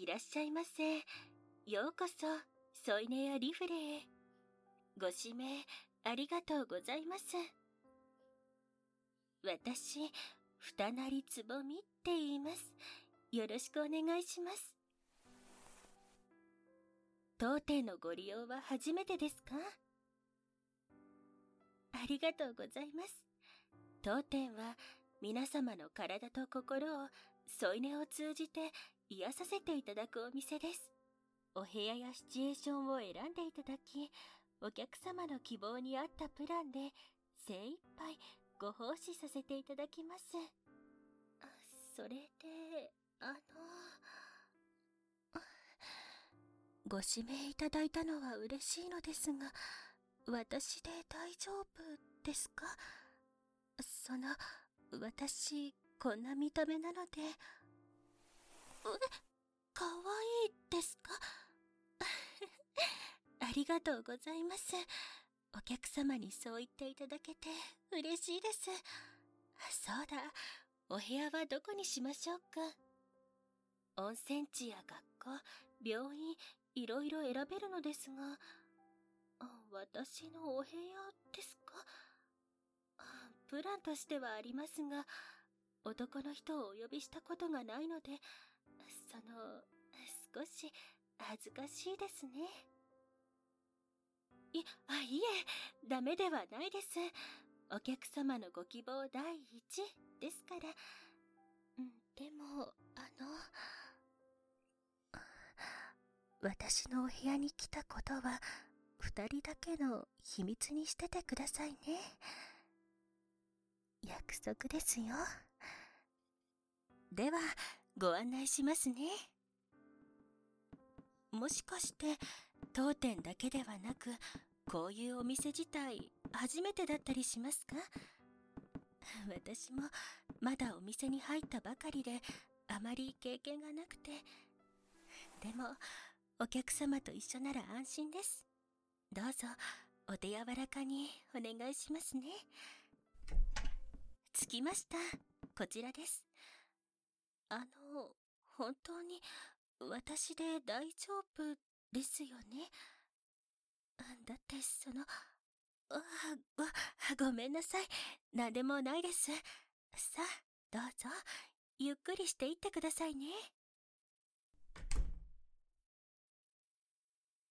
いらっしゃいませ。ようこそ、添い寝やリフレへ。ご指名、ありがとうございます。私、二成つぼみって言います。よろしくお願いします。当店のご利用は初めてですか？ありがとうございます。当店は皆様の体と心を添い寝を通じて癒させていただくお店です。お部屋やシチュエーションを選んでいただき、お客様の希望に合ったプランで精一杯ご奉仕させていただきます。それで、あの、ご指名いただいたのは嬉しいのですが、私で大丈夫ですか？その、私、こんな見た目なので、え、かわいいですか？ありがとうございます。お客様にそう言っていただけて嬉しいです。そうだ、お部屋はどこにしましょうか？温泉地や学校、病院、いろいろ選べるのですが、私のお部屋ですか？プランとしてはありますが、男の人をお呼びしたことがないので、その、少し恥ずかしいですね。い、あ、いえ、ダメではないです。お客様のご希望第一ですから。でも、あの、私のお部屋に来たことは、二人だけの秘密にしててくださいね。約束ですよ。では、ご案内しますね。もしかして、当店だけではなく、こういうお店自体、初めてだったりしますか？私も、まだお店に入ったばかりで、あまり経験がなくて。でも、お客様と一緒なら安心です。どうぞ、お手柔らかにお願いしますね。きました。こちらです。あの、本当に、私で大丈夫ですよね？だって、その、あ、ご、ごめんなさい。なんでもないです。さあ、どうぞ、ゆっくりしていってくださいね。